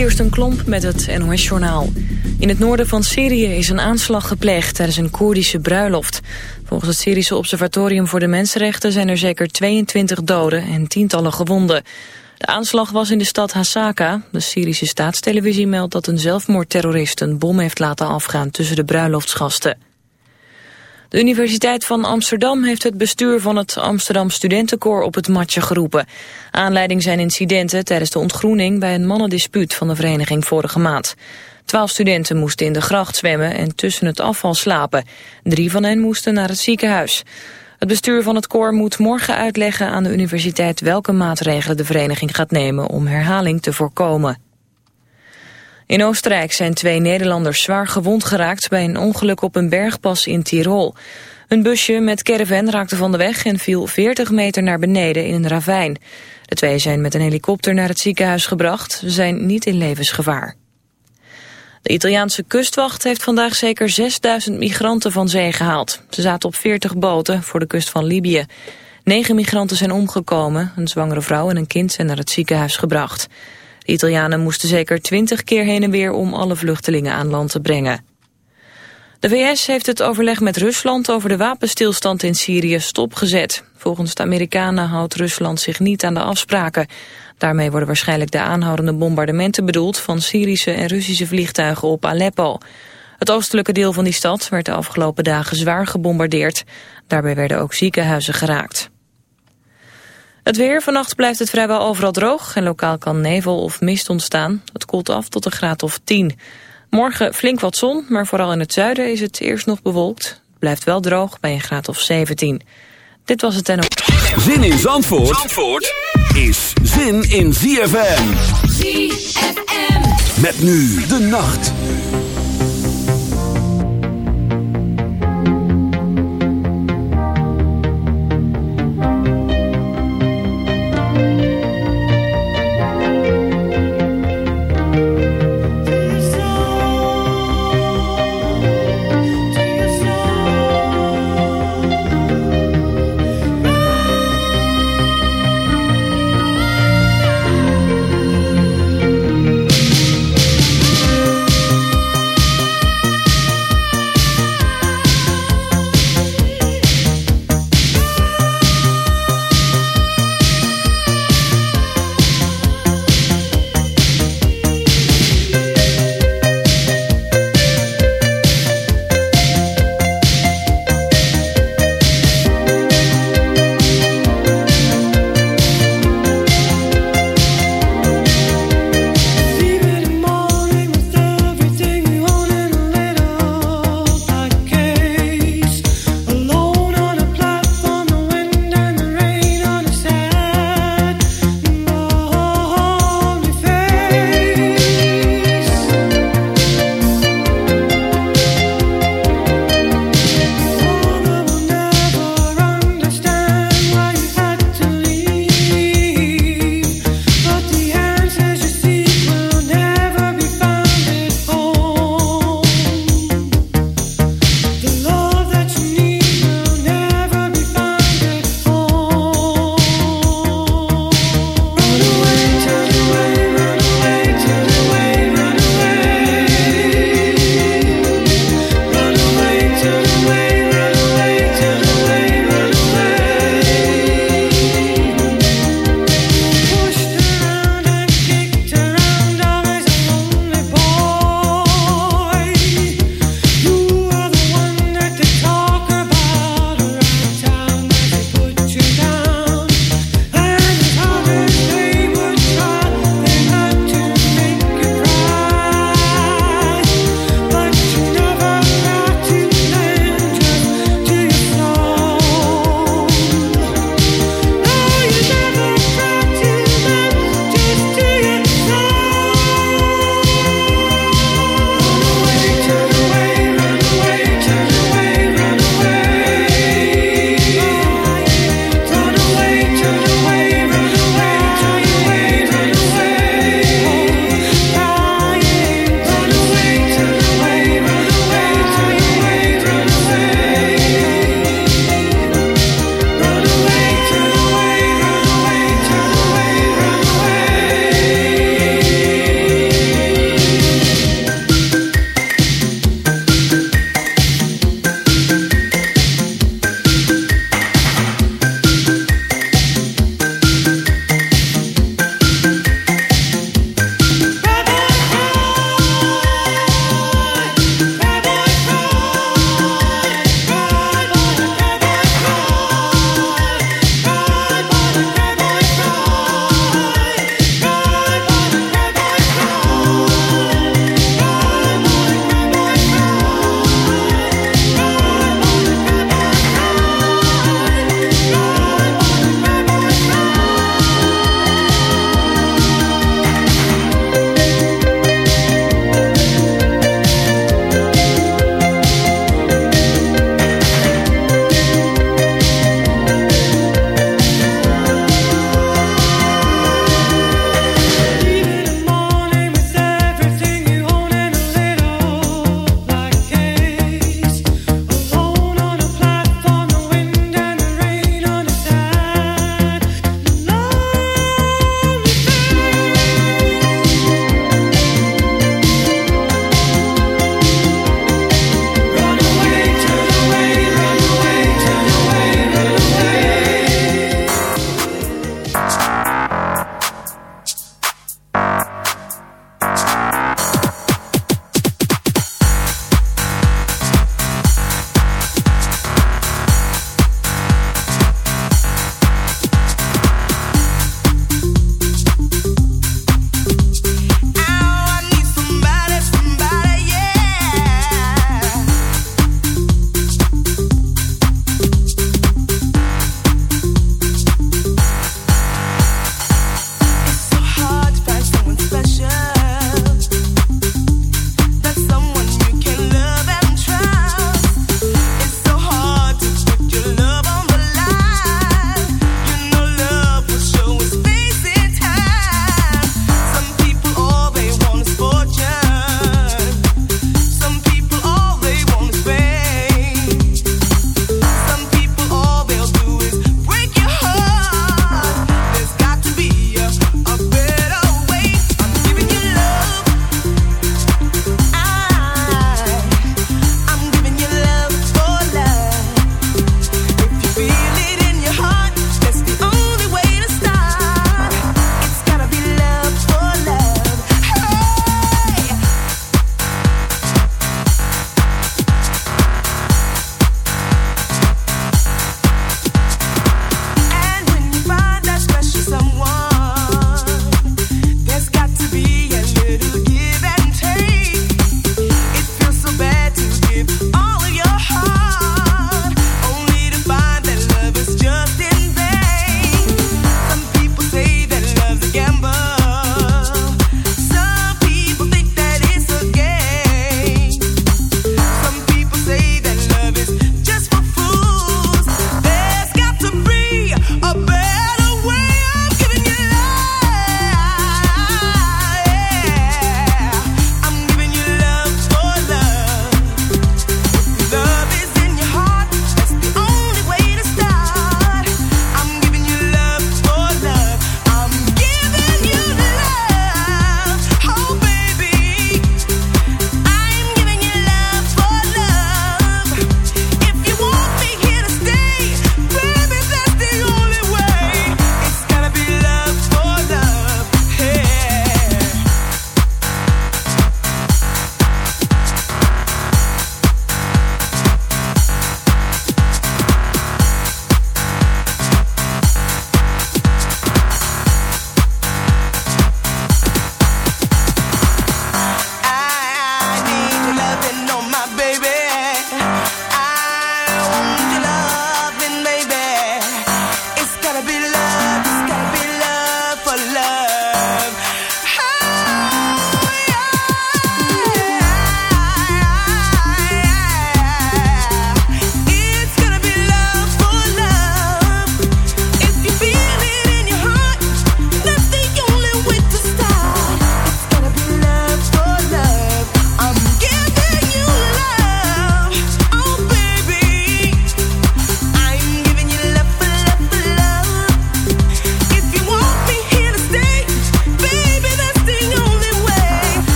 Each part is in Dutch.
Kirsten Klomp met het NOS-journaal. In het noorden van Syrië is een aanslag gepleegd tijdens een Koerdische bruiloft. Volgens het Syrische Observatorium voor de Mensenrechten zijn er zeker 22 doden en tientallen gewonden. De aanslag was in de stad Hasaka. De Syrische staatstelevisie meldt dat een zelfmoordterrorist een bom heeft laten afgaan tussen de bruiloftsgasten. De Universiteit van Amsterdam heeft het bestuur van het Amsterdam Studentenkoor op het matje geroepen. Aanleiding zijn incidenten tijdens de ontgroening bij een mannendispuut van de vereniging vorige maand. Twaalf studenten moesten in de gracht zwemmen en tussen het afval slapen. Drie van hen moesten naar het ziekenhuis. Het bestuur van het koor moet morgen uitleggen aan de universiteit welke maatregelen de vereniging gaat nemen om herhaling te voorkomen. In Oostenrijk zijn twee Nederlanders zwaar gewond geraakt bij een ongeluk op een bergpas in Tirol. Een busje met caravan raakte van de weg en viel 40 meter naar beneden in een ravijn. De twee zijn met een helikopter naar het ziekenhuis gebracht. Ze zijn niet in levensgevaar. De Italiaanse kustwacht heeft vandaag zeker 6000 migranten van zee gehaald. Ze zaten op 40 boten voor de kust van Libië. Negen migranten zijn omgekomen. Een zwangere vrouw en een kind zijn naar het ziekenhuis gebracht. De Italianen moesten zeker 20 keer heen en weer om alle vluchtelingen aan land te brengen. De VS heeft het overleg met Rusland over de wapenstilstand in Syrië stopgezet. Volgens de Amerikanen houdt Rusland zich niet aan de afspraken. Daarmee worden waarschijnlijk de aanhoudende bombardementen bedoeld... van Syrische en Russische vliegtuigen op Aleppo. Het oostelijke deel van die stad werd de afgelopen dagen zwaar gebombardeerd. Daarbij werden ook ziekenhuizen geraakt. Het weer, vannacht blijft het vrijwel overal droog... en lokaal kan nevel of mist ontstaan. Het koelt af tot een graad of 10. Morgen flink wat zon, maar vooral in het zuiden is het eerst nog bewolkt. Het blijft wel droog bij een graad of 17. Dit was het en ook. Zin in Zandvoort, Zandvoort is zin in ZFM. ZFM. Met nu de nacht.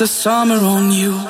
the summer on you.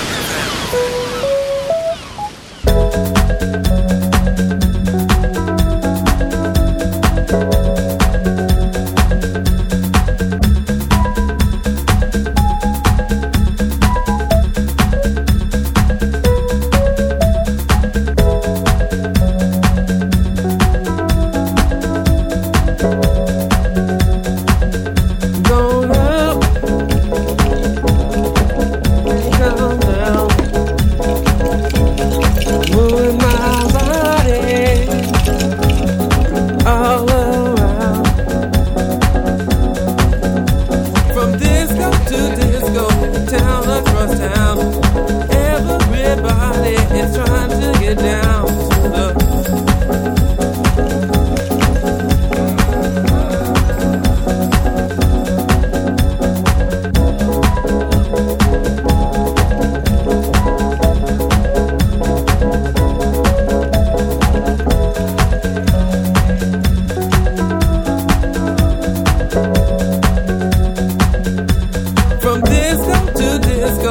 let's go.